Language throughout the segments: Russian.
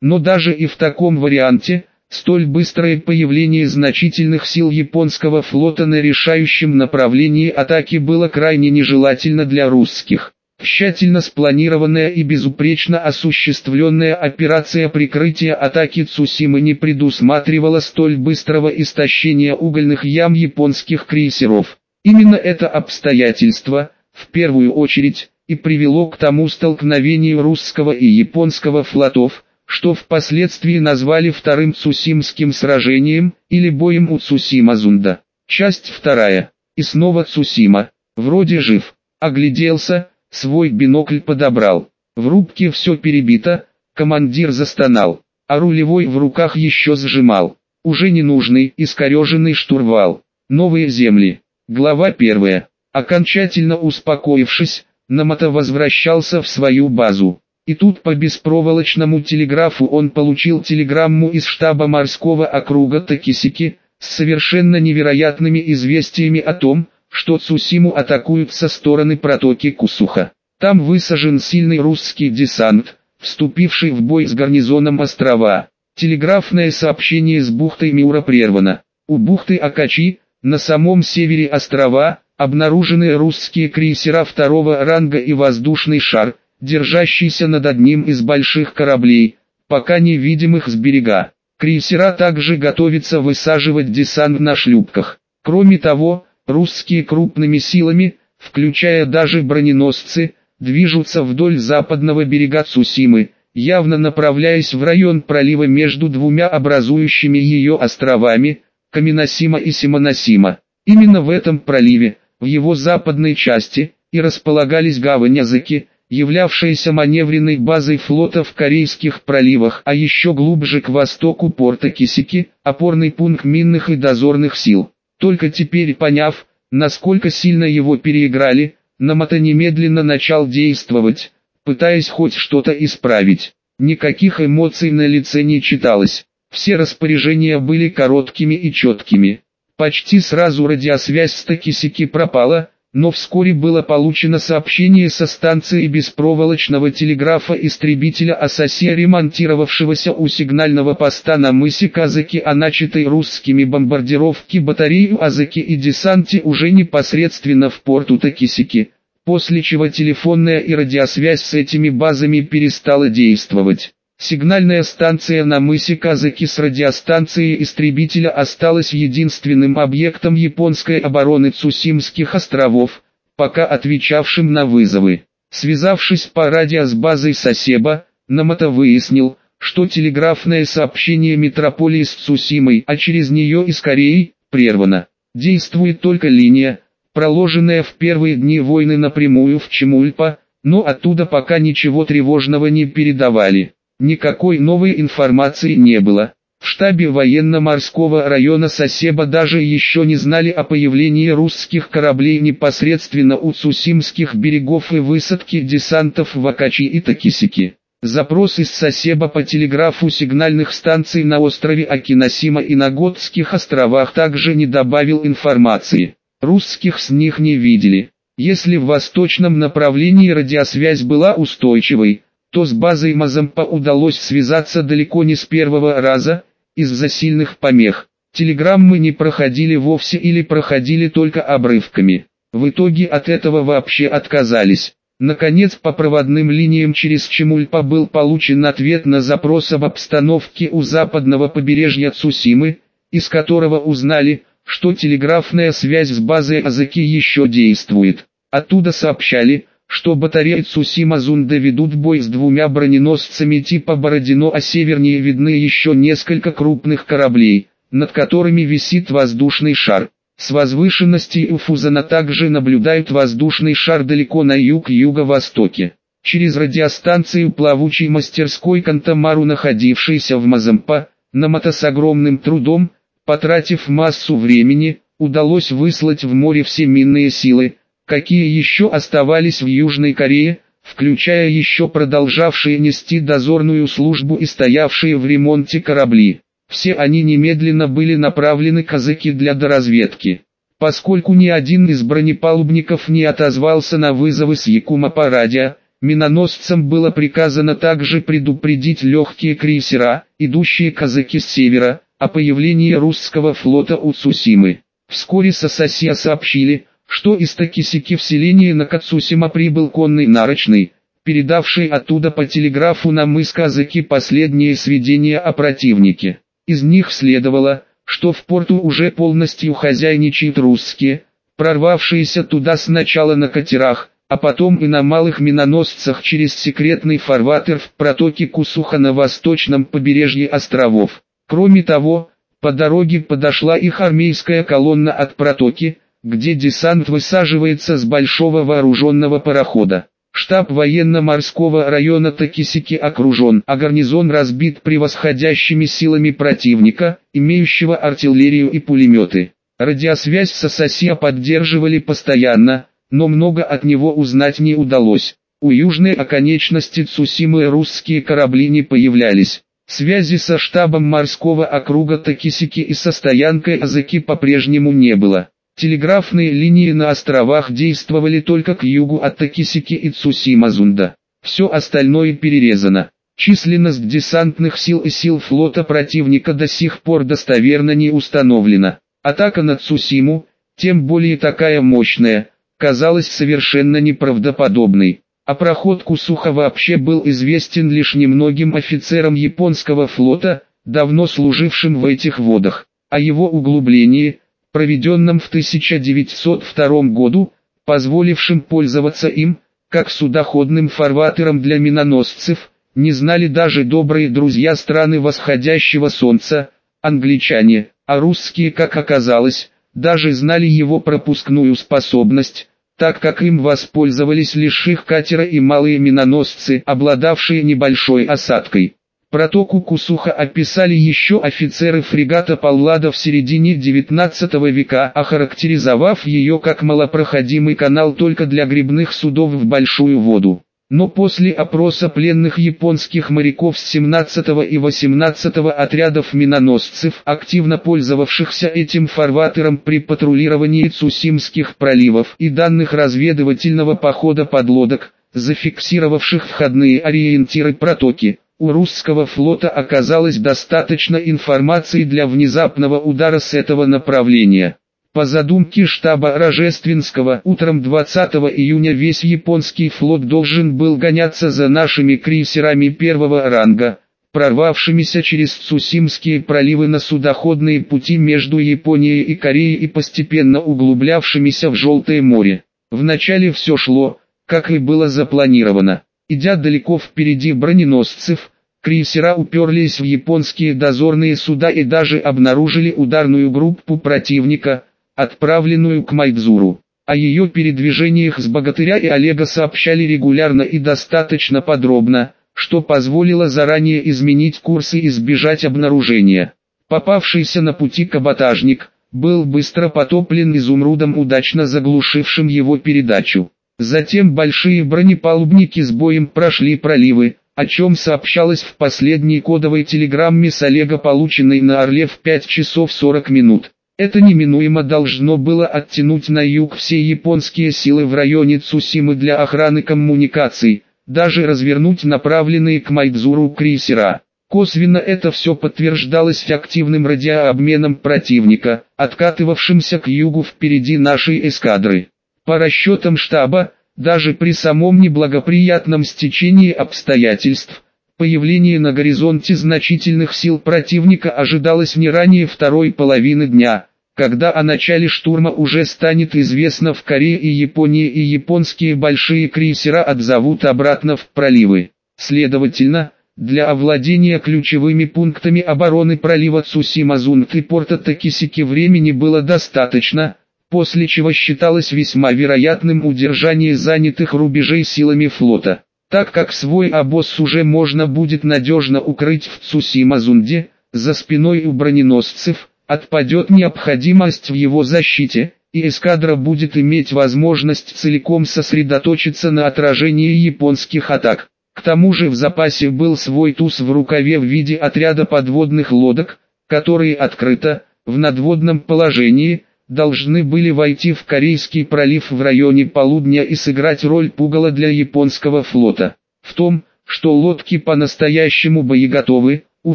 Но даже и в таком варианте, столь быстрое появление значительных сил японского флота на решающем направлении атаки было крайне нежелательно для русских. Тщательно спланированная и безупречно осуществленная операция прикрытия атаки Цусимы не предусматривала столь быстрого истощения угольных ям японских крейсеров. Именно это обстоятельство, в первую очередь, и привело к тому столкновению русского и японского флотов, что впоследствии назвали Вторым Цусимским сражением, или боем у Цусима-Зунда. Часть вторая. И снова Цусима. Вроде жив. Огляделся, свой бинокль подобрал. В рубке все перебито, командир застонал, а рулевой в руках еще сжимал. Уже ненужный, искореженный штурвал. Новые земли. Глава первая. Окончательно успокоившись, Намато возвращался в свою базу. И тут по беспроволочному телеграфу он получил телеграмму из штаба морского округа Такисики, с совершенно невероятными известиями о том, что Цусиму атакуют со стороны протоки Кусуха. Там высажен сильный русский десант, вступивший в бой с гарнизоном острова. Телеграфное сообщение с бухтой Миура прервано. У бухты Акачи, на самом севере острова, обнаружены русские крейсера второго ранга и воздушный шар, держащийся над одним из больших кораблей, пока невидимых с берега. Крейсера также готовятся высаживать десант на шлюпках. Кроме того, русские крупными силами, включая даже броненосцы, движутся вдоль западного берега Цусимы, явно направляясь в район пролива между двумя образующими ее островами, Каминосима и Симоносима. Именно в этом проливе, в его западной части, и располагались гавань Языки, являвшаяся маневренной базой флота в Корейских проливах, а еще глубже к востоку порта Кисики, опорный пункт минных и дозорных сил. Только теперь поняв, насколько сильно его переиграли, Намато немедленно начал действовать, пытаясь хоть что-то исправить. Никаких эмоций на лице не читалось. Все распоряжения были короткими и четкими. Почти сразу радиосвязь с Такисики пропала, но вскоре было получено сообщение со станции беспроволочного телеграфа истребителя Асасия, ремонтировавшегося у сигнального поста на мысе Казаки о начатой русскими бомбардировке батарею Азаки и десанте уже непосредственно в порту Такисики, после чего телефонная и радиосвязь с этими базами перестала действовать. Сигнальная станция на мысе Казаки с радиостанцией истребителя осталась единственным объектом японской обороны Цусимских островов, пока отвечавшим на вызовы. Связавшись по радио с базой Сосеба, Намато выяснил, что телеграфное сообщение метрополии с Цусимой, а через нее и с Кореей, прервано. Действует только линия, проложенная в первые дни войны напрямую в Чемульпа, но оттуда пока ничего тревожного не передавали. Никакой новой информации не было. В штабе военно-морского района Сосеба даже еще не знали о появлении русских кораблей непосредственно у Цусимских берегов и высадки десантов в Акачи и Такисики. Запрос из Сосеба по телеграфу сигнальных станций на острове Акиносима и на Готских островах также не добавил информации. Русских с них не видели. Если в восточном направлении радиосвязь была устойчивой, то с базой Мазампа удалось связаться далеко не с первого раза, из-за сильных помех. Телеграммы не проходили вовсе или проходили только обрывками. В итоге от этого вообще отказались. Наконец по проводным линиям через Чемульпа был получен ответ на запрос об обстановке у западного побережья Цусимы, из которого узнали, что телеграфная связь с базой Азаки еще действует. Оттуда сообщали, что батареи Цусима-Зунда ведут бой с двумя броненосцами типа Бородино, а севернее видны еще несколько крупных кораблей, над которыми висит воздушный шар. С возвышенности Уфузана также наблюдают воздушный шар далеко на юг-юго-востоке. Через радиостанцию плавучей мастерской Кантамару, находившейся в Мазампа, Намата с огромным трудом, потратив массу времени, удалось выслать в море все минные силы, какие еще оставались в Южной Корее, включая еще продолжавшие нести дозорную службу и стоявшие в ремонте корабли. Все они немедленно были направлены к Азыке для доразведки. Поскольку ни один из бронепалубников не отозвался на вызовы с Якума по радио, миноносцам было приказано также предупредить легкие крейсера, идущие казаки с севера, о появлении русского флота у Цусимы. Вскоре Сасасия сообщили, что из Такисики в на Кацусима прибыл конный нарочный, передавший оттуда по телеграфу на мыс казаки последние сведения о противнике. Из них следовало, что в порту уже полностью хозяйничают русские, прорвавшиеся туда сначала на катерах, а потом и на малых миноносцах через секретный фарватер в протоке Кусуха на восточном побережье островов. Кроме того, по дороге подошла их армейская колонна от протоки, где десант высаживается с большого вооруженного парохода. Штаб военно-морского района Такисики окружен, а гарнизон разбит превосходящими силами противника, имеющего артиллерию и пулеметы. Радиосвязь с Асасия поддерживали постоянно, но много от него узнать не удалось. У южной оконечности Цусимы русские корабли не появлялись. Связи со штабом морского округа Такисики и со стоянкой Азаки по-прежнему не было. Телеграфные линии на островах действовали только к югу от Такисики и Цусимазунда. Все остальное перерезано. Численность десантных сил и сил флота противника до сих пор достоверно не установлена. Атака на Цусиму, тем более такая мощная, казалась совершенно неправдоподобной. А проход Кусуха вообще был известен лишь немногим офицерам японского флота, давно служившим в этих водах. О его углублении – проведенном в 1902 году, позволившим пользоваться им, как судоходным фарватером для миноносцев, не знали даже добрые друзья страны восходящего солнца, англичане, а русские, как оказалось, даже знали его пропускную способность, так как им воспользовались лишь их катера и малые миноносцы, обладавшие небольшой осадкой. Протоку Кусуха описали еще офицеры фрегата Паллада в середине 19 века, охарактеризовав ее как малопроходимый канал только для грибных судов в большую воду. Но после опроса пленных японских моряков с 17 и 18 отрядов миноносцев, активно пользовавшихся этим фарватером при патрулировании Цусимских проливов и данных разведывательного похода подлодок, зафиксировавших входные ориентиры протоки, у русского флота оказалось достаточно информации для внезапного удара с этого направления. По задумке штаба Рожественского, утром 20 июня весь японский флот должен был гоняться за нашими крейсерами первого ранга, прорвавшимися через Цусимские проливы на судоходные пути между Японией и Кореей и постепенно углублявшимися в Желтое море. Вначале все шло, как и было запланировано. Идя далеко впереди броненосцев, крейсера уперлись в японские дозорные суда и даже обнаружили ударную группу противника, отправленную к Майдзуру. О ее передвижениях с Богатыря и Олега сообщали регулярно и достаточно подробно, что позволило заранее изменить курс и избежать обнаружения. Попавшийся на пути каботажник, был быстро потоплен изумрудом удачно заглушившим его передачу. Затем большие бронепалубники с боем прошли проливы, о чем сообщалось в последней кодовой телеграмме с Олега, полученной на Орле в 5 часов 40 минут. Это неминуемо должно было оттянуть на юг все японские силы в районе Цусимы для охраны коммуникаций, даже развернуть направленные к Майдзуру крейсера. Косвенно это все подтверждалось активным радиообменом противника, откатывавшимся к югу впереди нашей эскадры. По расчетам штаба, даже при самом неблагоприятном стечении обстоятельств, появление на горизонте значительных сил противника ожидалось не ранее второй половины дня, когда о начале штурма уже станет известно в Корее и Японии и японские большие крейсера отзовут обратно в проливы. Следовательно, для овладения ключевыми пунктами обороны пролива Цусима-Зунт и порта Такисики времени было достаточно, после чего считалось весьма вероятным удержание занятых рубежей силами флота. Так как свой обоз уже можно будет надежно укрыть в Цусимазунде, за спиной у броненосцев, отпадет необходимость в его защите, и эскадра будет иметь возможность целиком сосредоточиться на отражении японских атак. К тому же в запасе был свой туз в рукаве в виде отряда подводных лодок, которые открыто, в надводном положении, должны были войти в Корейский пролив в районе полудня и сыграть роль пугала для японского флота. В том, что лодки по-настоящему боеготовы, у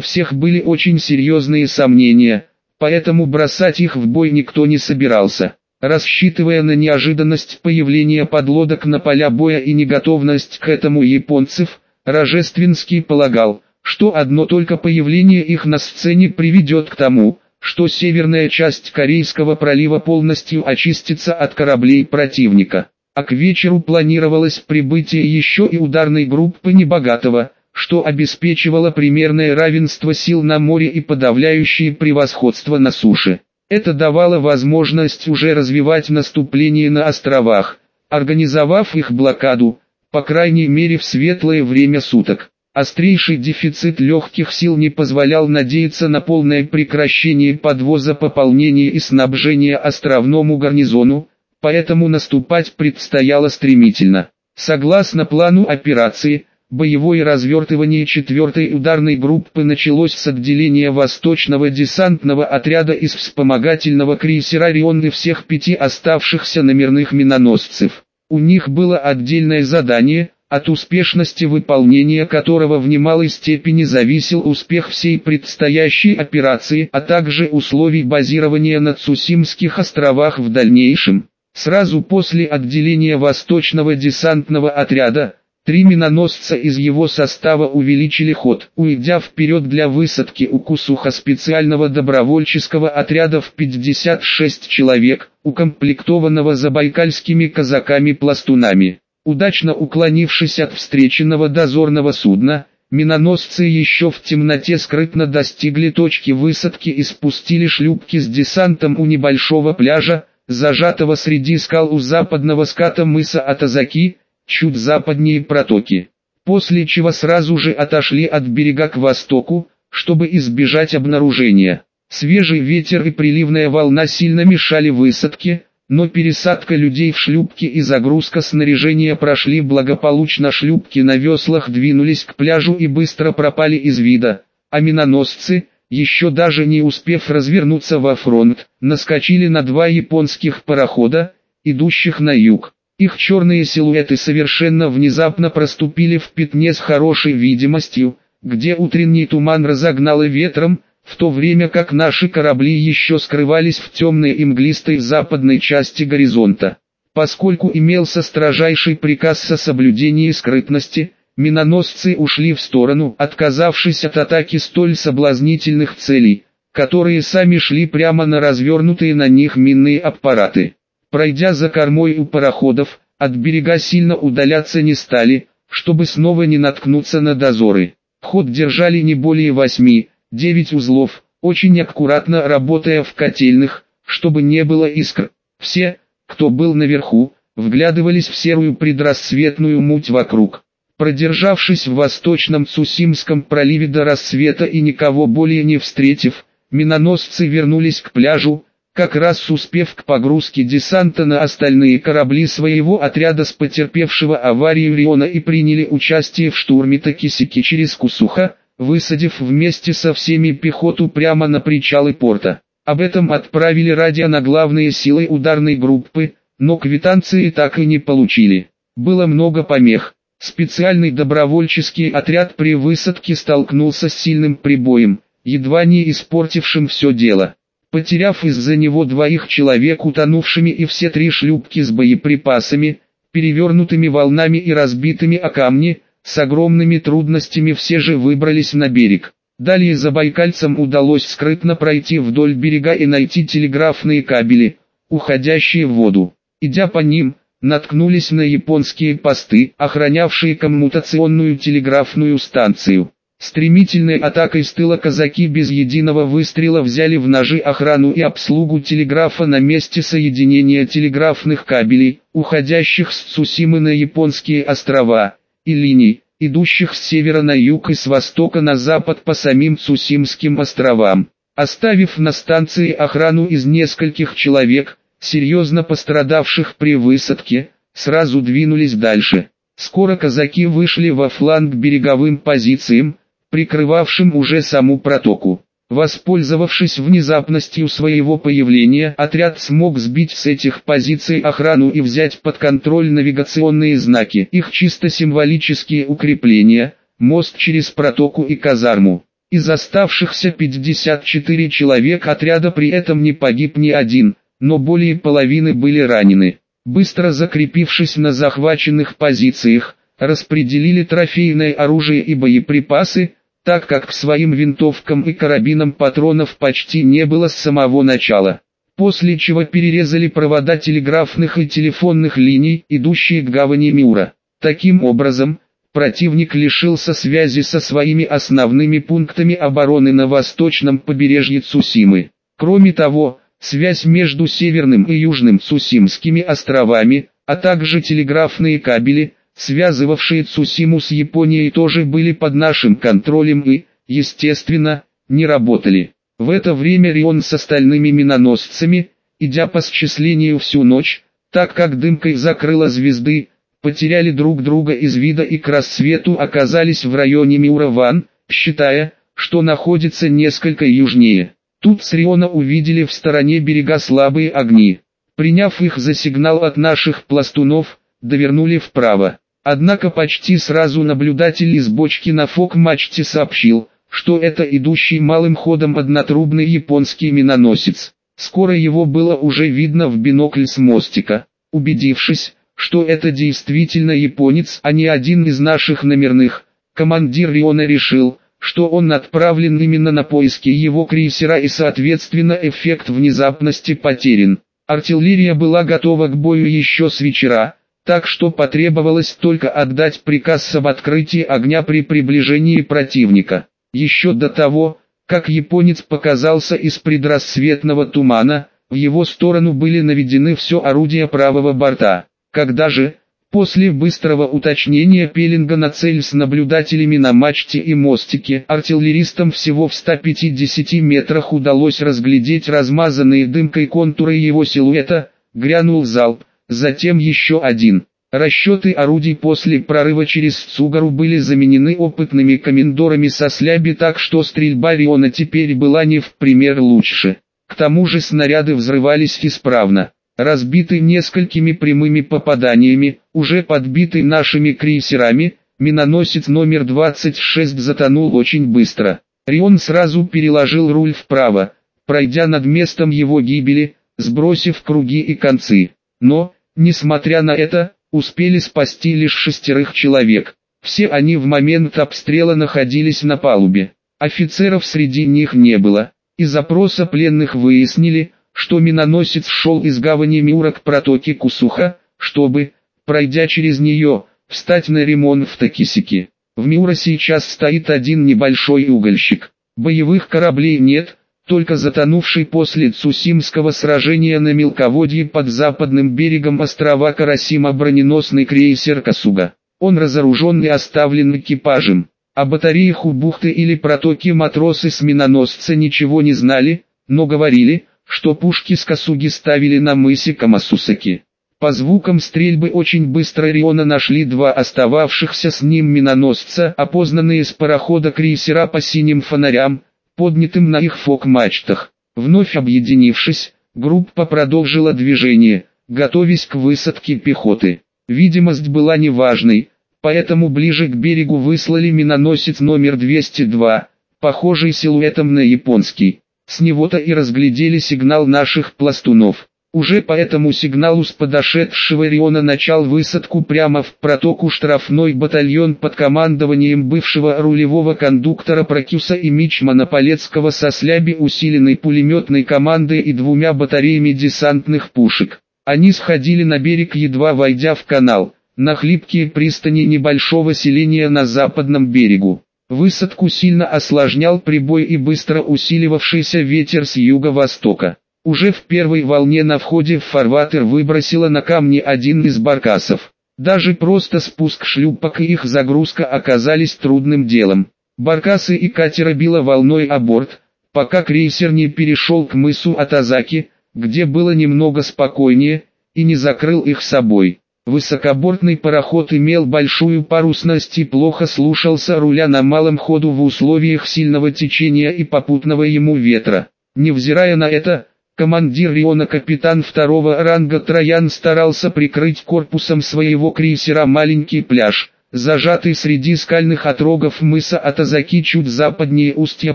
всех были очень серьезные сомнения, поэтому бросать их в бой никто не собирался. Рассчитывая на неожиданность появления подлодок на поля боя и неготовность к этому японцев, Рожественский полагал, что одно только появление их на сцене приведет к тому, что северная часть Корейского пролива полностью очистится от кораблей противника. А к вечеру планировалось прибытие еще и ударной группы Небогатого, что обеспечивало примерное равенство сил на море и подавляющее превосходство на суше. Это давало возможность уже развивать наступление на островах, организовав их блокаду, по крайней мере в светлое время суток. Острейший дефицит легких сил не позволял надеяться на полное прекращение подвоза пополнения и снабжения островному гарнизону, поэтому наступать предстояло стремительно. Согласно плану операции, боевое развертывание 4-й ударной группы началось с отделения Восточного десантного отряда из вспомогательного крейсера «Орион» и всех пяти оставшихся номерных миноносцев. У них было отдельное задание – от успешности выполнения которого в немалой степени зависел успех всей предстоящей операции, а также условий базирования на Цусимских островах в дальнейшем. Сразу после отделения Восточного десантного отряда, три миноносца из его состава увеличили ход, уйдя вперед для высадки у Кусуха специального добровольческого отряда в 56 человек, укомплектованного забайкальскими казаками-пластунами. Удачно уклонившись от встреченного дозорного судна, миноносцы еще в темноте скрытно достигли точки высадки и спустили шлюпки с десантом у небольшого пляжа, зажатого среди скал у западного ската мыса Атазаки, чуть западнее протоки. После чего сразу же отошли от берега к востоку, чтобы избежать обнаружения. Свежий ветер и приливная волна сильно мешали высадке, но пересадка людей в шлюпки и загрузка снаряжения прошли благополучно шлюпки на веслах двинулись к пляжу и быстро пропали из вида, а миноносцы, еще даже не успев развернуться во фронт, наскочили на два японских парохода, идущих на юг. Их черные силуэты совершенно внезапно проступили в пятне с хорошей видимостью, где утренний туман разогнало ветром, в то время как наши корабли еще скрывались в темной и мглистой западной части горизонта. Поскольку имелся строжайший приказ о соблюдении скрытности, миноносцы ушли в сторону, отказавшись от атаки столь соблазнительных целей, которые сами шли прямо на развернутые на них минные аппараты. Пройдя за кормой у пароходов, от берега сильно удаляться не стали, чтобы снова не наткнуться на дозоры. Ход держали не более восьми, 9 узлов, очень аккуратно работая в котельных, чтобы не было искр. Все, кто был наверху, вглядывались в серую предрассветную муть вокруг. Продержавшись в восточном Цусимском проливе до рассвета и никого более не встретив, миноносцы вернулись к пляжу, как раз успев к погрузке десанта на остальные корабли своего отряда с потерпевшего аварию Риона и приняли участие в штурме Токисики через Кусуха, высадив вместе со всеми пехоту прямо на причалы порта. Об этом отправили радио на главные силы ударной группы, но квитанции так и не получили. Было много помех. Специальный добровольческий отряд при высадке столкнулся с сильным прибоем, едва не испортившим все дело. Потеряв из-за него двоих человек утонувшими и все три шлюпки с боеприпасами, перевернутыми волнами и разбитыми о камни, с огромными трудностями все же выбрались на берег. Далее забайкальцам удалось скрытно пройти вдоль берега и найти телеграфные кабели, уходящие в воду. Идя по ним, наткнулись на японские посты, охранявшие коммутационную телеграфную станцию. Стремительной атакой с тыла казаки без единого выстрела взяли в ножи охрану и обслугу телеграфа на месте соединения телеграфных кабелей, уходящих с Цусимы на японские острова и линий, идущих с севера на юг и с востока на запад по самим Цусимским островам. Оставив на станции охрану из нескольких человек, серьезно пострадавших при высадке, сразу двинулись дальше. Скоро казаки вышли во фланг береговым позициям, прикрывавшим уже саму протоку. Воспользовавшись внезапностью своего появления, отряд смог сбить с этих позиций охрану и взять под контроль навигационные знаки, их чисто символические укрепления, мост через протоку и казарму. Из оставшихся 54 человек отряда при этом не погиб ни один, но более половины были ранены. Быстро закрепившись на захваченных позициях, распределили трофейное оружие и боеприпасы, так как к своим винтовкам и карабинам патронов почти не было с самого начала. После чего перерезали провода телеграфных и телефонных линий, идущие к гавани Мюра. Таким образом, противник лишился связи со своими основными пунктами обороны на восточном побережье Цусимы. Кроме того, связь между северным и южным Цусимскими островами, а также телеграфные кабели – связывавшие Цусиму с Японией тоже были под нашим контролем и, естественно, не работали. В это время Рион с остальными миноносцами, идя по счислению всю ночь, так как дымкой закрыла звезды, потеряли друг друга из вида и к рассвету оказались в районе Миураван, считая, что находится несколько южнее. Тут с Риона увидели в стороне берега слабые огни. Приняв их за сигнал от наших пластунов, довернули вправо. Однако почти сразу наблюдатель из бочки на фок-мачте сообщил, что это идущий малым ходом однотрубный японский миноносец. Скоро его было уже видно в бинокль с мостика. Убедившись, что это действительно японец, а не один из наших номерных, командир Риона решил, что он отправлен именно на поиски его крейсера и соответственно эффект внезапности потерян. Артиллерия была готова к бою еще с вечера, так что потребовалось только отдать приказ об открытии огня при приближении противника. Еще до того, как японец показался из предрассветного тумана, в его сторону были наведены все орудия правого борта. Когда же, после быстрого уточнения пеленга на цель с наблюдателями на мачте и мостике, артиллеристам всего в 150 метрах удалось разглядеть размазанные дымкой контуры его силуэта, грянул залп, затем еще один. Расчеты орудий после прорыва через Цугару были заменены опытными комендорами со сляби так что стрельба Риона теперь была не в пример лучше. К тому же снаряды взрывались исправно. Разбитый несколькими прямыми попаданиями, уже подбитый нашими крейсерами, миноносец номер 26 затонул очень быстро. Рион сразу переложил руль вправо, пройдя над местом его гибели, сбросив круги и концы. Но, несмотря на это, успели спасти лишь шестерых человек. Все они в момент обстрела находились на палубе. Офицеров среди них не было. Из опроса пленных выяснили, что миноносец шел из гавани Мюра к протоке Кусуха, чтобы, пройдя через нее, встать на ремонт в Токисике. В Мюра сейчас стоит один небольшой угольщик. Боевых кораблей нет, только затонувший после Цусимского сражения на мелководье под западным берегом острова Карасима броненосный крейсер Касуга. Он разоружен и оставлен экипажем. О батареях у бухты или протоки матросы с миноносца ничего не знали, но говорили, что пушки с Касуги ставили на мысе Камасусаки. По звукам стрельбы очень быстро Риона нашли два остававшихся с ним миноносца, опознанные с парохода крейсера по синим фонарям, поднятым на их фок-мачтах. Вновь объединившись, группа продолжила движение, готовясь к высадке пехоты. Видимость была неважной, поэтому ближе к берегу выслали миноносец номер 202, похожий силуэтом на японский. С него-то и разглядели сигнал наших пластунов. Уже по этому сигналу с подошедшего Риона начал высадку прямо в протоку штрафной батальон под командованием бывшего рулевого кондуктора Прокюса и Мичмана Полецкого со сляби усиленной пулеметной командой и двумя батареями десантных пушек. Они сходили на берег едва войдя в канал, на хлипкие пристани небольшого селения на западном берегу. Высадку сильно осложнял прибой и быстро усиливавшийся ветер с юго-востока. Уже в первой волне на входе в фарватер выбросило на камни один из баркасов. Даже просто спуск шлюпок и их загрузка оказались трудным делом. Баркасы и катера било волной о борт, пока крейсер не перешел к мысу Атазаки, где было немного спокойнее, и не закрыл их собой. Высокобортный пароход имел большую парусность и плохо слушался руля на малом ходу в условиях сильного течения и попутного ему ветра. Невзирая на это, командир Риона капитан второго ранга Троян старался прикрыть корпусом своего крейсера маленький пляж, зажатый среди скальных отрогов мыса Атазаки чуть западнее устья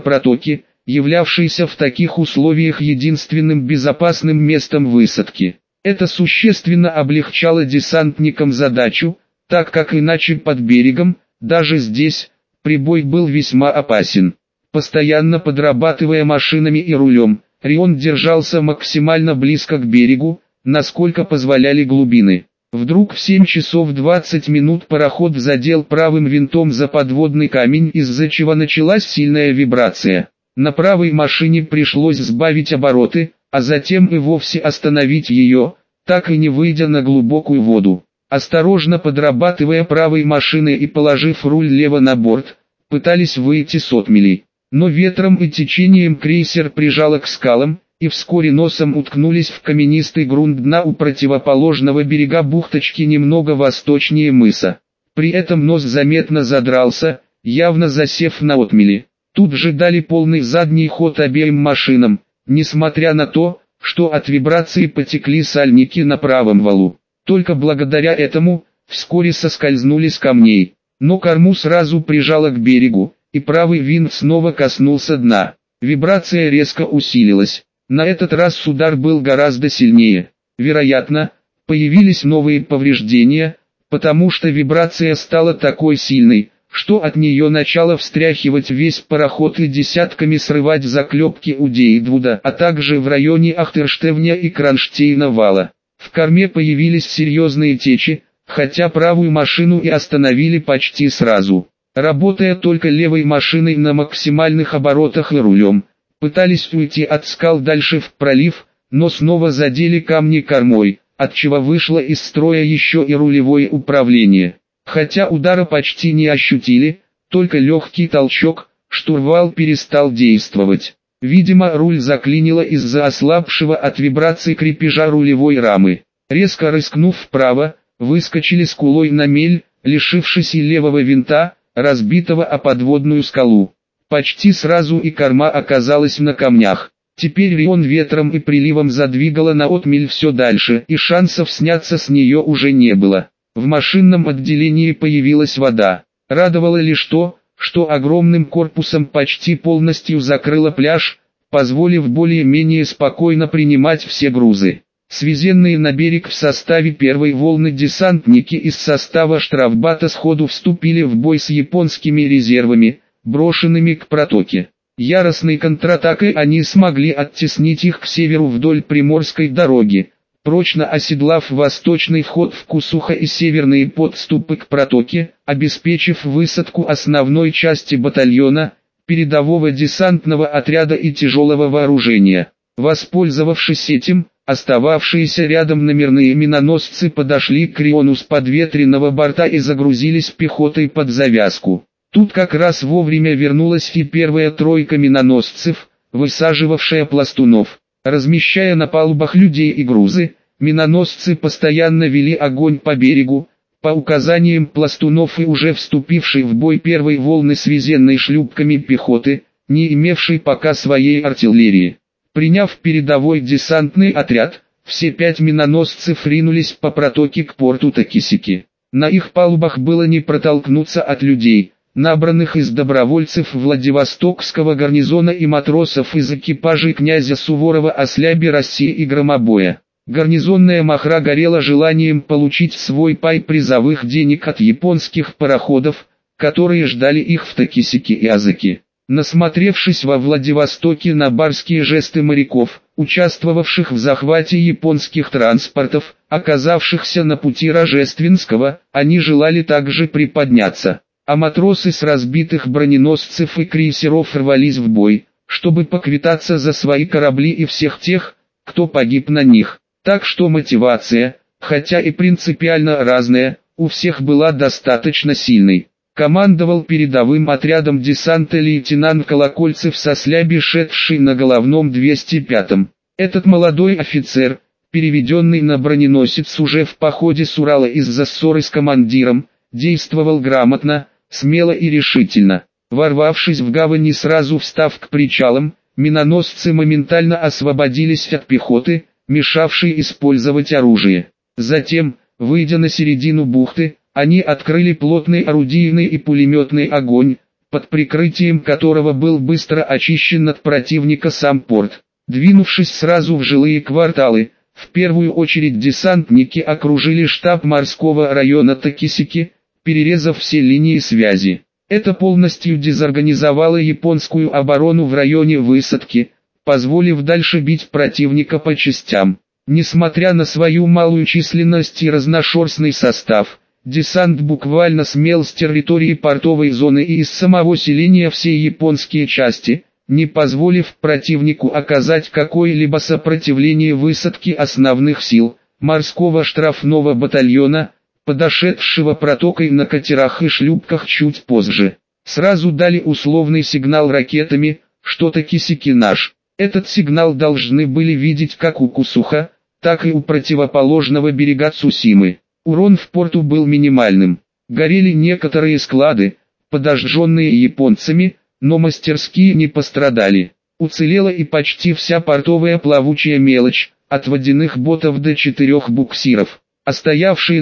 протоки, являвшийся в таких условиях единственным безопасным местом высадки. Это существенно облегчало десантникам задачу, так как иначе под берегом, даже здесь, прибой был весьма опасен. Постоянно подрабатывая машинами и рулем, Рион держался максимально близко к берегу, насколько позволяли глубины. Вдруг в 7 часов 20 минут пароход задел правым винтом за подводный камень, из-за чего началась сильная вибрация. На правой машине пришлось сбавить обороты, а затем и вовсе остановить ее, так и не выйдя на глубокую воду. Осторожно подрабатывая правой машиной и положив руль лево на борт, пытались выйти с отмелей. Но ветром и течением крейсер прижало к скалам, и вскоре носом уткнулись в каменистый грунт дна у противоположного берега бухточки немного восточнее мыса. При этом нос заметно задрался, явно засев на отмели. Тут же дали полный задний ход обеим машинам, несмотря на то, что от вибрации потекли сальники на правом валу. Только благодаря этому, вскоре соскользнули с камней, но корму сразу прижало к берегу, и правый винт снова коснулся дна. Вибрация резко усилилась. На этот раз удар был гораздо сильнее. Вероятно, появились новые повреждения, потому что вибрация стала такой сильной, что от нее начало встряхивать весь пароход и десятками срывать заклепки у Дейдвуда, а также в районе Ахтерштевня и Кронштейна вала. В корме появились серьезные течи, хотя правую машину и остановили почти сразу. Работая только левой машиной на максимальных оборотах и рулем, пытались уйти от скал дальше в пролив, но снова задели камни кормой, отчего вышло из строя еще и рулевое управление. Хотя удара почти не ощутили, только легкий толчок, штурвал перестал действовать. Видимо руль заклинило из-за ослабшего от вибрации крепежа рулевой рамы. Резко рыскнув вправо, выскочили скулой на мель, лишившись и левого винта, разбитого о подводную скалу. Почти сразу и корма оказалась на камнях. Теперь Рион ветром и приливом задвигала на отмель все дальше, и шансов сняться с нее уже не было. В машинном отделении появилась вода. Радовало лишь то, что огромным корпусом почти полностью закрыла пляж, позволив более-менее спокойно принимать все грузы. Свезенные на берег в составе первой волны десантники из состава штрафбата сходу вступили в бой с японскими резервами, брошенными к протоке. Яростной контратакой они смогли оттеснить их к северу вдоль Приморской дороги, прочно оседлав восточный вход в Кусуха и северные подступы к протоке, обеспечив высадку основной части батальона, передового десантного отряда и тяжелого вооружения. Воспользовавшись этим, остававшиеся рядом номерные миноносцы подошли к Риону с подветренного борта и загрузились пехотой под завязку. Тут как раз вовремя вернулась и первая тройка миноносцев, высаживавшая пластунов. Размещая на палубах людей и грузы, миноносцы постоянно вели огонь по берегу, по указаниям пластунов и уже вступившей в бой первой волны свезенной шлюпками пехоты, не имевшей пока своей артиллерии. Приняв передовой десантный отряд, все пять миноносцев ринулись по протоке к порту Такисики. На их палубах было не протолкнуться от людей, набранных из добровольцев Владивостокского гарнизона и матросов из экипажей князя Суворова Осляби России и Громобоя. Гарнизонная махра горела желанием получить свой пай призовых денег от японских пароходов, которые ждали их в Токисике и Азыке. Насмотревшись во Владивостоке на барские жесты моряков, участвовавших в захвате японских транспортов, оказавшихся на пути Рожественского, они желали также приподняться а матросы с разбитых броненосцев и крейсеров рвались в бой, чтобы поквитаться за свои корабли и всех тех, кто погиб на них. Так что мотивация, хотя и принципиально разная, у всех была достаточно сильной. Командовал передовым отрядом десанта лейтенант Колокольцев со сляби шедший на головном 205-м. Этот молодой офицер, переведенный на броненосец уже в походе с Урала из-за ссоры с командиром, действовал грамотно, смело и решительно. Ворвавшись в гавань и сразу встав к причалам, миноносцы моментально освободились от пехоты, мешавшей использовать оружие. Затем, выйдя на середину бухты, они открыли плотный орудийный и пулеметный огонь, под прикрытием которого был быстро очищен от противника сам порт. Двинувшись сразу в жилые кварталы, в первую очередь десантники окружили штаб морского района Такисики, перерезав все линии связи. Это полностью дезорганизовало японскую оборону в районе высадки, позволив дальше бить противника по частям. Несмотря на свою малую численность и разношерстный состав, десант буквально смел с территории портовой зоны и из самого селения все японские части, не позволив противнику оказать какое-либо сопротивление высадке основных сил, морского штрафного батальона, подошедшего протокой на катерах и шлюпках чуть позже. Сразу дали условный сигнал ракетами, что таки сики наш. Этот сигнал должны были видеть как у Кусуха, так и у противоположного берега Цусимы. Урон в порту был минимальным. Горели некоторые склады, подожженные японцами, но мастерские не пострадали. Уцелела и почти вся портовая плавучая мелочь, от водяных ботов до четырех буксиров а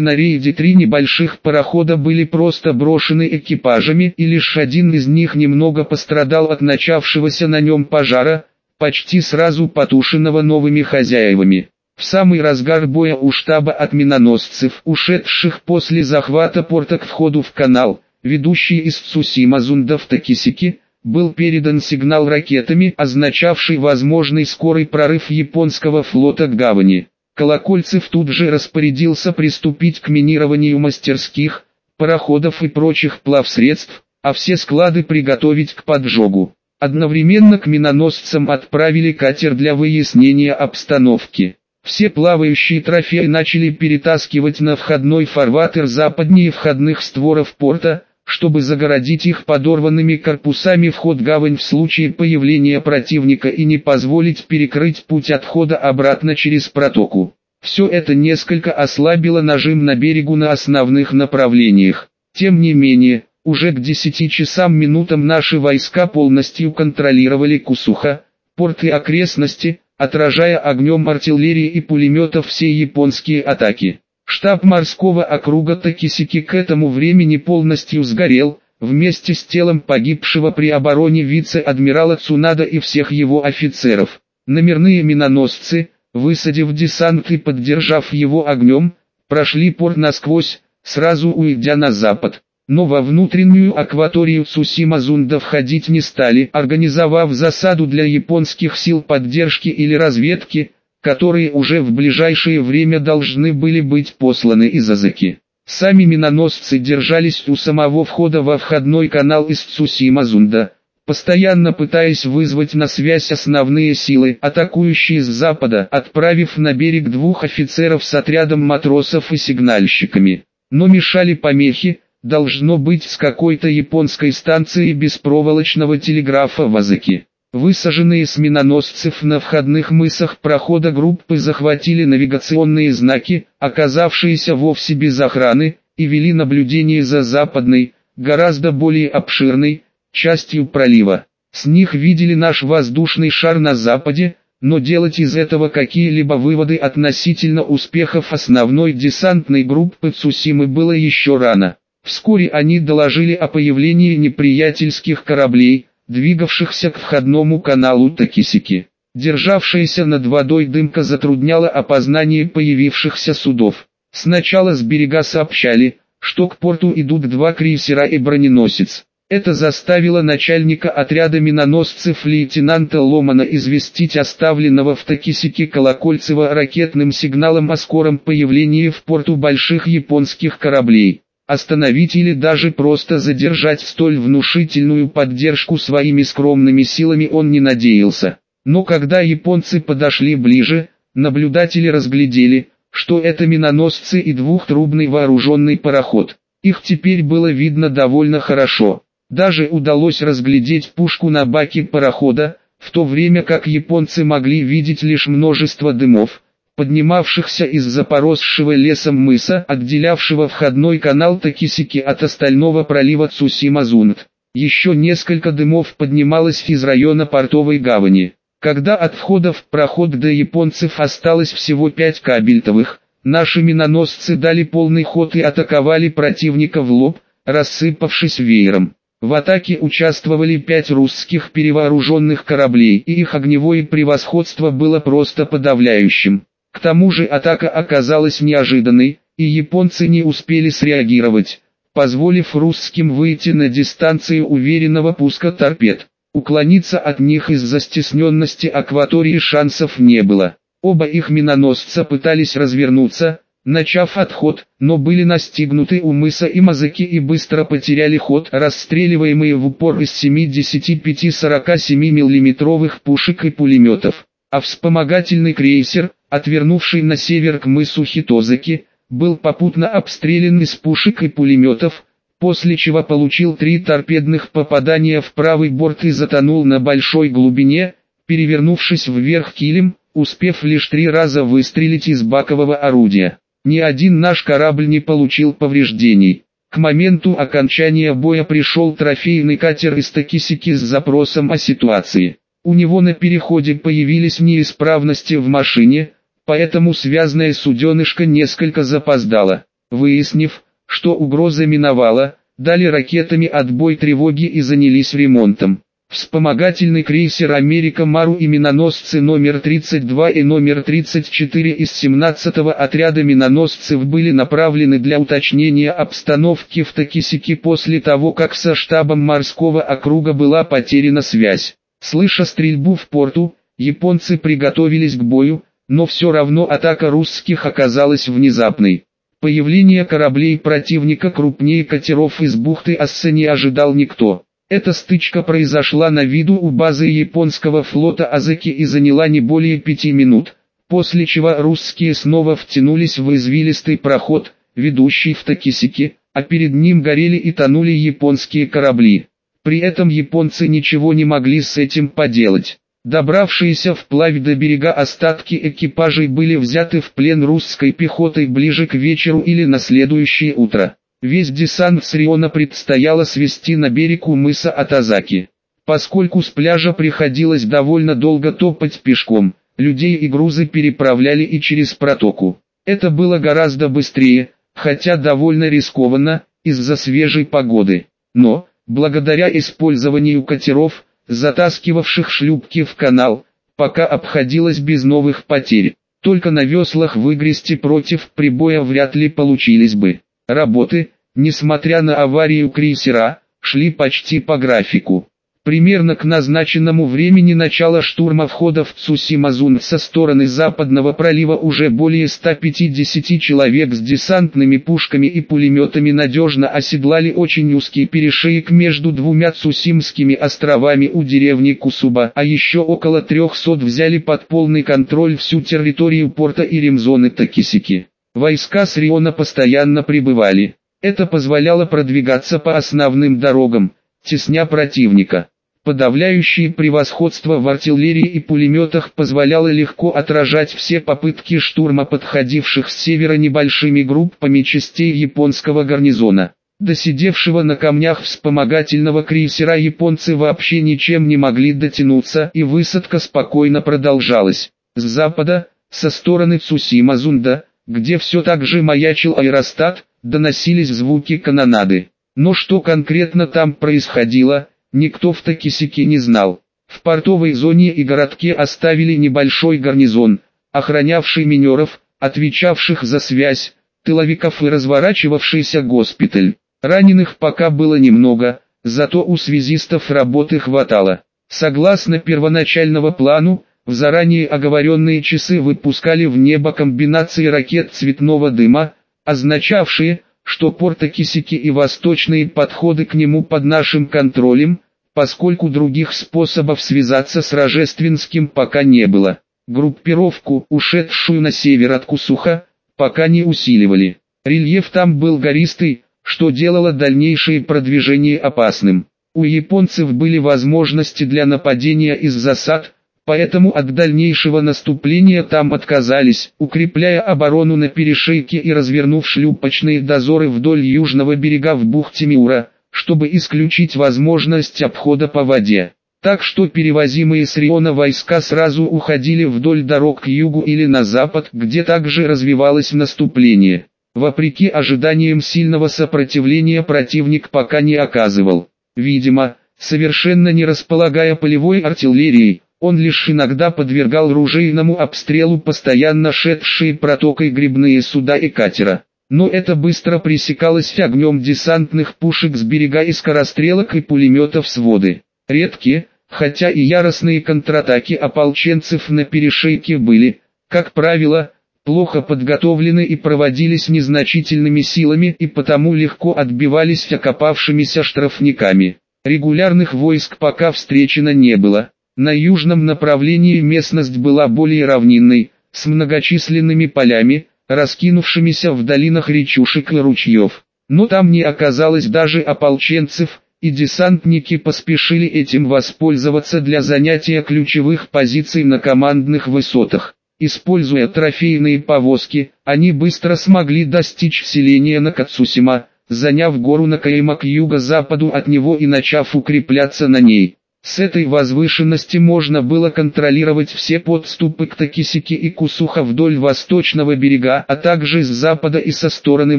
на рейде три небольших парохода были просто брошены экипажами и лишь один из них немного пострадал от начавшегося на нем пожара, почти сразу потушенного новыми хозяевами. В самый разгар боя у штаба от миноносцев, ушедших после захвата порта к входу в канал, ведущий из Цусимазунда в Такисики, был передан сигнал ракетами, означавший возможный скорый прорыв японского флота к гавани. Колокольцев тут же распорядился приступить к минированию мастерских, пароходов и прочих плавсредств, а все склады приготовить к поджогу. Одновременно к миноносцам отправили катер для выяснения обстановки. Все плавающие трофеи начали перетаскивать на входной фарватер западнее входных створов порта, чтобы загородить их подорванными корпусами вход гавань в случае появления противника и не позволить перекрыть путь отхода обратно через протоку. Все это несколько ослабило нажим на берегу на основных направлениях. Тем не менее, уже к 10 часам минутам наши войска полностью контролировали Кусуха, порт и окрестности, отражая огнем артиллерии и пулеметов все японские атаки. Штаб морского округа Такисики к этому времени полностью сгорел, вместе с телом погибшего при обороне вице-адмирала Цунада и всех его офицеров. Номерные миноносцы, высадив десант и поддержав его огнем, прошли порт насквозь, сразу уйдя на запад. Но во внутреннюю акваторию Цусима-Зунда входить не стали, организовав засаду для японских сил поддержки или разведки, которые уже в ближайшее время должны были быть посланы из Азыки. Сами миноносцы держались у самого входа во входной канал из Цусима-Зунда, постоянно пытаясь вызвать на связь основные силы, атакующие с запада, отправив на берег двух офицеров с отрядом матросов и сигнальщиками. Но мешали помехи, должно быть с какой-то японской станции беспроволочного телеграфа в. Высаженные с миноносцев на входных мысах прохода группы захватили навигационные знаки, оказавшиеся вовсе без охраны, и вели наблюдение за западной, гораздо более обширной, частью пролива. С них видели наш воздушный шар на западе, но делать из этого какие-либо выводы относительно успехов основной десантной группы Цусимы было еще рано. Вскоре они доложили о появлении неприятельских кораблей, двигавшихся к входному каналу Такисики. Державшаяся над водой дымка затрудняла опознание появившихся судов. Сначала с берега сообщали, что к порту идут два крейсера и броненосец. Это заставило начальника отряда миноносцев лейтенанта Ломана известить оставленного в Такисике Колокольцева ракетным сигналом о скором появлении в порту больших японских кораблей. Остановить или даже просто задержать столь внушительную поддержку своими скромными силами он не надеялся. Но когда японцы подошли ближе, наблюдатели разглядели, что это миноносцы и двухтрубный вооруженный пароход. Их теперь было видно довольно хорошо. Даже удалось разглядеть пушку на баке парохода, в то время как японцы могли видеть лишь множество дымов, поднимавшихся из-за поросшего лесом мыса, отделявшего входной канал Такисики от остального пролива Цусимазунт. Еще несколько дымов поднималось из района портовой гавани. Когда от входа в проход до японцев осталось всего пять кабельтовых, наши миноносцы дали полный ход и атаковали противника в лоб, рассыпавшись веером. В атаке участвовали пять русских перевооруженных кораблей и их огневое превосходство было просто подавляющим. К тому же атака оказалась неожиданной, и японцы не успели среагировать, позволив русским выйти на дистанцию уверенного пуска торпед. Уклониться от них из-за стесненности акватории шансов не было. Оба их миноносца пытались развернуться, начав отход, но были настигнуты у мыса и Мазаки и быстро потеряли ход, расстреливаемые в упор из 75-47 миллиметровых пушек и пулеметов. А вспомогательный крейсер, отвернувший на север к мысу Хитозаки, был попутно обстрелян из пушек и пулеметов, после чего получил три торпедных попадания в правый борт и затонул на большой глубине, перевернувшись вверх килем, успев лишь три раза выстрелить из бакового орудия. Ни один наш корабль не получил повреждений. К моменту окончания боя пришел трофейный катер из Токисики с запросом о ситуации. У него на переходе появились неисправности в машине, поэтому связанная суденышко несколько запоздало. Выяснив, что угроза миновала, дали ракетами отбой тревоги и занялись ремонтом. Вспомогательный крейсер «Америка Мару» и миноносцы номер 32 и номер 34 из 17-го отряда миноносцев были направлены для уточнения обстановки в Токисике после того, как со штабом морского округа была потеряна связь. Слыша стрельбу в порту, японцы приготовились к бою, но все равно атака русских оказалась внезапной. Появление кораблей противника крупнее катеров из бухты Ассе не ожидал никто. Эта стычка произошла на виду у базы японского флота Азеки и заняла не более пяти минут, после чего русские снова втянулись в извилистый проход, ведущий в Токисики, а перед ним горели и тонули японские корабли. При этом японцы ничего не могли с этим поделать. Добравшиеся вплавь до берега остатки экипажей были взяты в плен русской пехотой ближе к вечеру или на следующее утро. Весь десант с Риона предстояло свести на берег у мыса Атазаки. Поскольку с пляжа приходилось довольно долго топать пешком, людей и грузы переправляли и через протоку. Это было гораздо быстрее, хотя довольно рискованно, из-за свежей погоды. Но, благодаря использованию катеров, затаскивавших шлюпки в канал, пока обходилось без новых потерь. Только на веслах выгрести против прибоя вряд ли получились бы. Работы, несмотря на аварию крейсера, шли почти по графику. Примерно к назначенному времени начала штурма входа в Цусимазун со стороны западного пролива уже более 150 человек с десантными пушками и пулеметами надежно оседлали очень узкий перешеек между двумя Цусимскими островами у деревни Кусуба, а еще около 300 взяли под полный контроль всю территорию порта и ремзоны Такисики. Войска с Риона постоянно прибывали. Это позволяло продвигаться по основным дорогам, тесня противника. Подавляющее превосходство в артиллерии и пулеметах позволяло легко отражать все попытки штурма подходивших с севера небольшими группами частей японского гарнизона. Досидевшего на камнях вспомогательного крейсера японцы вообще ничем не могли дотянуться и высадка спокойно продолжалась. С запада, со стороны Цусима-Зунда, где все так же маячил аэростат, доносились звуки канонады. Но что конкретно там происходило, никто в Токисике не знал. В портовой зоне и городке оставили небольшой гарнизон, охранявший минеров, отвечавших за связь, тыловиков и разворачивавшийся госпиталь. Раненых пока было немного, зато у связистов работы хватало. Согласно первоначального плану, в заранее оговоренные часы выпускали в небо комбинации ракет цветного дыма, означавшие, что порто-кисики и восточные подходы к нему под нашим контролем, поскольку других способов связаться с Рожественским пока не было. Группировку, ушедшую на север от Кусуха, пока не усиливали. Рельеф там был гористый, что делало дальнейшее продвижение опасным. У японцев были возможности для нападения из засад, поэтому от дальнейшего наступления там отказались, укрепляя оборону на перешейке и развернув шлюпочные дозоры вдоль южного берега в бухте Миура, чтобы исключить возможность обхода по воде. Так что перевозимые с Риона войска сразу уходили вдоль дорог к югу или на запад, где также развивалось наступление. Вопреки ожиданиям сильного сопротивления противник пока не оказывал. Видимо, совершенно не располагая полевой артиллерией, он лишь иногда подвергал ружейному обстрелу постоянно шедшие протокой грибные суда и катера. Но это быстро пресекалось огнем десантных пушек с берега и скорострелок и пулеметов с воды. Редкие, хотя и яростные контратаки ополченцев на перешейке были, как правило, плохо подготовлены и проводились незначительными силами и потому легко отбивались окопавшимися штрафниками. Регулярных войск пока встречено не было. На южном направлении местность была более равнинной, с многочисленными полями, раскинувшимися в долинах речушек и ручьев. Но там не оказалось даже ополченцев, и десантники поспешили этим воспользоваться для занятия ключевых позиций на командных высотах. Используя трофейные повозки, они быстро смогли достичь селения на Кацусима, заняв гору на Каима к юго-западу от него и начав укрепляться на ней. С этой возвышенности можно было контролировать все подступы к Такисике и Кусуха вдоль восточного берега, а также с запада и со стороны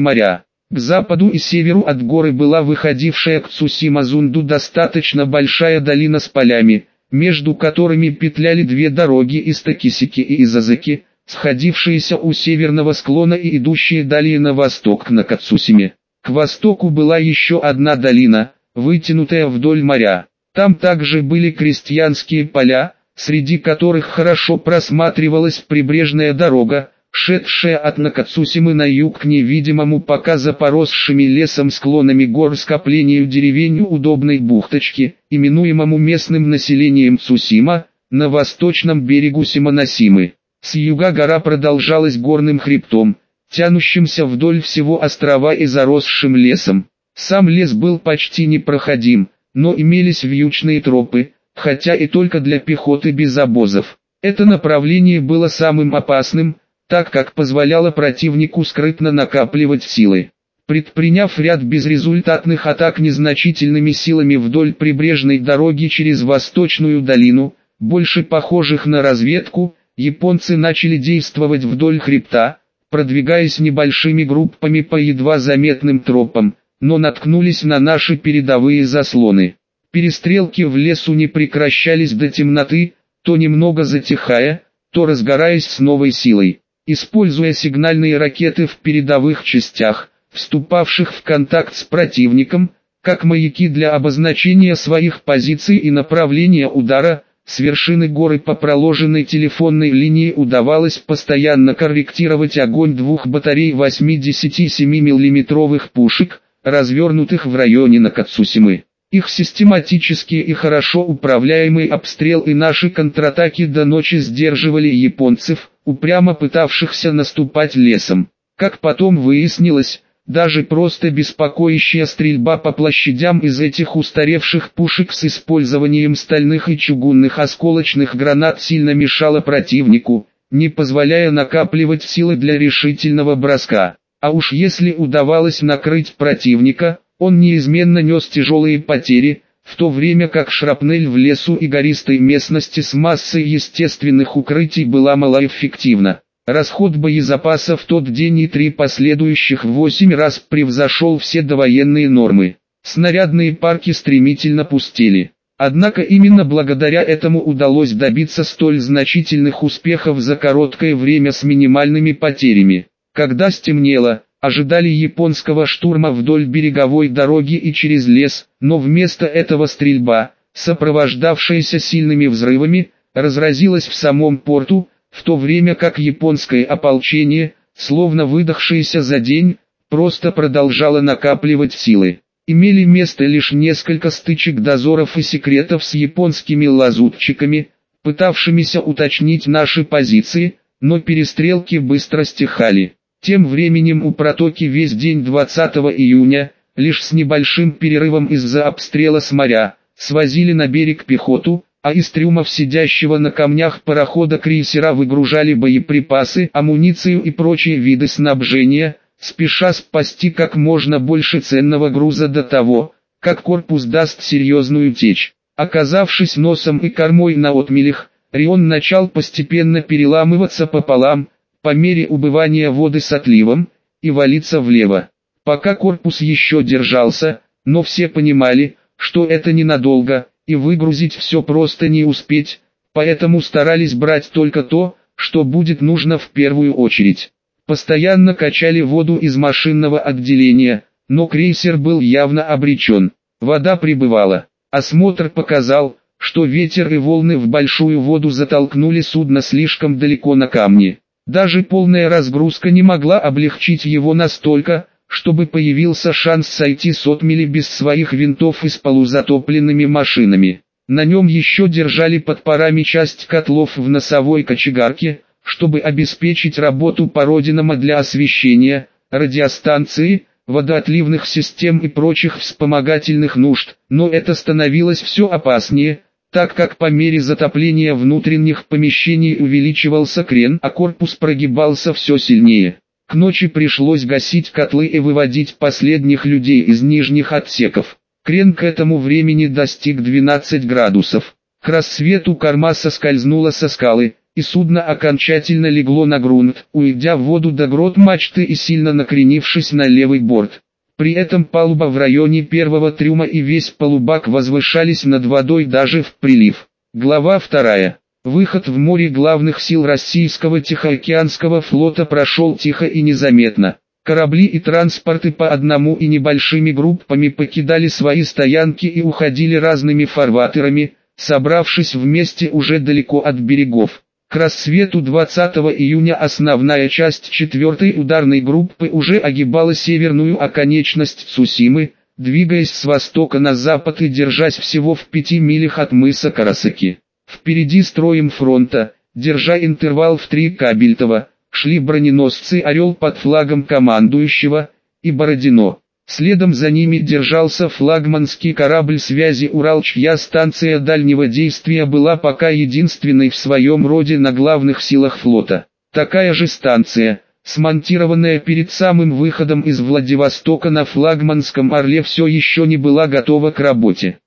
моря. К западу и северу от горы была выходившая к Цусимазунду достаточно большая долина с полями, между которыми петляли две дороги из Такисики и Изазаки, сходившиеся у северного склона и идущие далее на восток к Накацусиме. К востоку была еще одна долина, вытянутая вдоль моря. Там также были крестьянские поля, среди которых хорошо просматривалась прибрежная дорога, шедшая от Накацусимы на юг к невидимому пока за поросшими лесом склонами гор скоплению деревень удобной бухточки, именуемому местным населением Цусима, на восточном берегу Симоносимы. С юга гора продолжалась горным хребтом, тянущимся вдоль всего острова и заросшим лесом. Сам лес был почти непроходим, но имелись вьючные тропы, хотя и только для пехоты без обозов. Это направление было самым опасным, так как позволяло противнику скрытно накапливать силы. Предприняв ряд безрезультатных атак незначительными силами вдоль прибрежной дороги через Восточную долину, больше похожих на разведку, японцы начали действовать вдоль хребта, продвигаясь небольшими группами по едва заметным тропам, но наткнулись на наши передовые заслоны. Перестрелки в лесу не прекращались до темноты, то немного затихая, то разгораясь с новой силой используя сигнальные ракеты в передовых частях, вступавших в контакт с противником, как маяки для обозначения своих позиций и направления удара, с вершины горы по проложенной телефонной линии удавалось постоянно корректировать огонь двух батарей 87 миллиметровых пушек, развернутых в районе Накацусимы. Их систематический и хорошо управляемый обстрел и наши контратаки до ночи сдерживали японцев, упрямо пытавшихся наступать лесом. Как потом выяснилось, даже просто беспокоящая стрельба по площадям из этих устаревших пушек с использованием стальных и чугунных осколочных гранат сильно мешала противнику, не позволяя накапливать силы для решительного броска. А уж если удавалось накрыть противника, он неизменно нес тяжелые потери, в то время как шрапнель в лесу и гористой местности с массой естественных укрытий была малоэффективна. Расход боезапаса в тот день и три последующих в восемь раз превзошел все довоенные нормы. Снарядные парки стремительно пустели. Однако именно благодаря этому удалось добиться столь значительных успехов за короткое время с минимальными потерями. Когда стемнело, ожидали японского штурма вдоль береговой дороги и через лес, но вместо этого стрельба, сопровождавшаяся сильными взрывами, разразилась в самом порту, в то время как японское ополчение, словно выдохшееся за день, просто продолжало накапливать силы. Имели место лишь несколько стычек дозоров и секретов с японскими лазутчиками, пытавшимися уточнить наши позиции, но перестрелки быстро стихали. Тем временем у протоки весь день 20 июня, лишь с небольшим перерывом из-за обстрела с моря, свозили на берег пехоту, а из трюмов сидящего на камнях парохода крейсера выгружали боеприпасы, амуницию и прочие виды снабжения, спеша спасти как можно больше ценного груза до того, как корпус даст серьезную течь. Оказавшись носом и кормой на отмелях, Рион начал постепенно переламываться пополам, по мере убывания воды с отливом, и валиться влево. Пока корпус еще держался, но все понимали, что это ненадолго, и выгрузить все просто не успеть, поэтому старались брать только то, что будет нужно в первую очередь. Постоянно качали воду из машинного отделения, но крейсер был явно обречен. Вода прибывала. Осмотр показал, что ветер и волны в большую воду затолкнули судно слишком далеко на камни. Даже полная разгрузка не могла облегчить его настолько, чтобы появился шанс сойти с отмели без своих винтов и с полузатопленными машинами. На нем еще держали под парами часть котлов в носовой кочегарке, чтобы обеспечить работу по родинам для освещения, радиостанции, водоотливных систем и прочих вспомогательных нужд, но это становилось все опаснее, так как по мере затопления внутренних помещений увеличивался крен, а корпус прогибался все сильнее. К ночи пришлось гасить котлы и выводить последних людей из нижних отсеков. Крен к этому времени достиг 12 градусов. К рассвету корма соскользнула со скалы, и судно окончательно легло на грунт, уйдя в воду до грот мачты и сильно накренившись на левый борт. При этом палуба в районе первого трюма и весь полубак возвышались над водой даже в прилив. Глава 2. Выход в море главных сил российского Тихоокеанского флота прошел тихо и незаметно. Корабли и транспорты по одному и небольшими группами покидали свои стоянки и уходили разными фарватерами, собравшись вместе уже далеко от берегов. К рассвету 20 июня основная часть 4 ударной группы уже огибала северную оконечность Цусимы, двигаясь с востока на запад и держась всего в пяти милях от мыса Карасаки. Впереди строем фронта, держа интервал в три кабельтова, шли броненосцы «Орел» под флагом командующего, и «Бородино». Следом за ними держался флагманский корабль связи «Урал», чья станция дальнего действия была пока единственной в своем роде на главных силах флота. Такая же станция, смонтированная перед самым выходом из Владивостока на флагманском «Орле» все еще не была готова к работе.